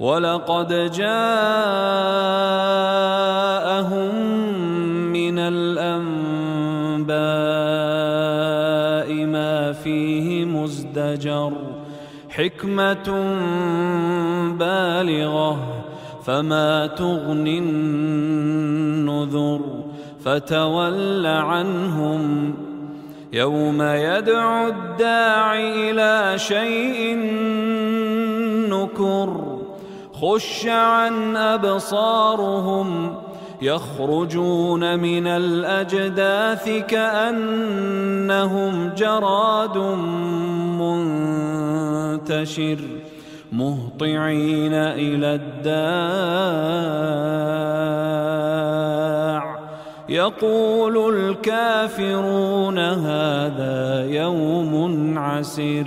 ولقد جاءهم من الأنباء ما فيه مزدجر حكمة بالغة فما تغني النذر فتول عنهم يوم يدعو الداعي إلى شيء نكر خش عن أبصارهم يخرجون من الأجداث كأنهم جراد منتشر مهطعين إلى الداع. يقول الكافرون هذا يوم عسر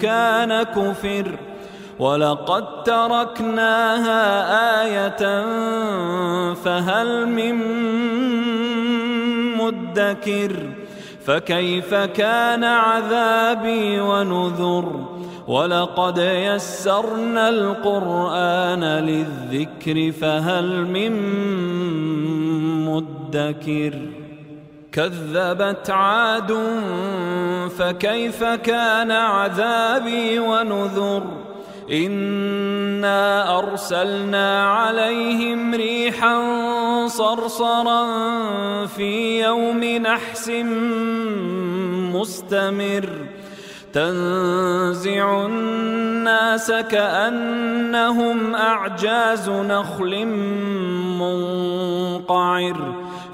كان كفر ولقد تركناها آية فهل من مدكر فكيف كان عذابي ونذر ولقد يسرنا القرآن للذكر فهل من مدكر كذبت عاد فكيف كان عذابي ونذر إنا أرسلنا عليهم ريحا صرصرا في يوم نحس مستمر تنزع الناس كأنهم أعجاز نخل منقعر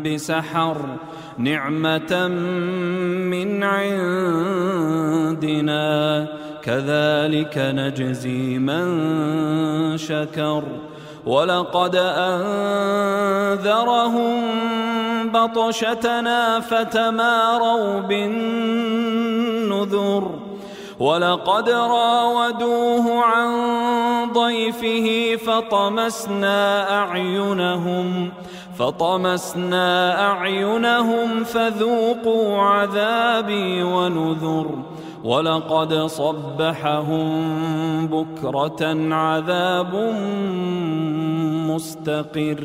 بسحر نعمة من عندنا كذلك نجزي من شكر. ولقد أنذرهم بطشتنا فتماروا بالنذر. ولقد راودوه عن ضيفه فطمسنا أعينهم فطمسنا أعينهم فذوقوا عذابي ونذر ولقد صبحهم بكرة عذاب مستقر.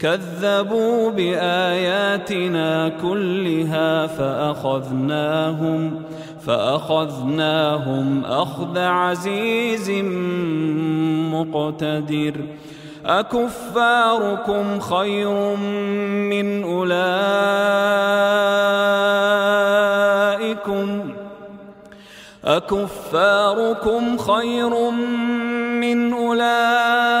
كذبوا بآياتنا كلها فأخذناهم فأخذناهم أخذ عزيز مقتدر. أكفاركم خير من أولئكم؟ أكفاركم خير من أولئكم؟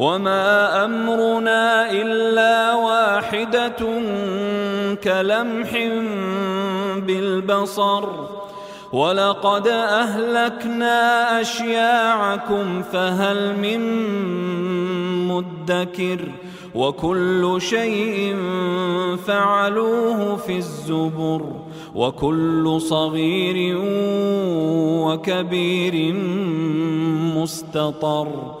وما أمرنا إلا واحدة كلمح بالبصر ولقد أهلكنا أشياعكم فهل من مدكر وكل شيء فعلوه في الزبر وكل صغير وكبير مستطر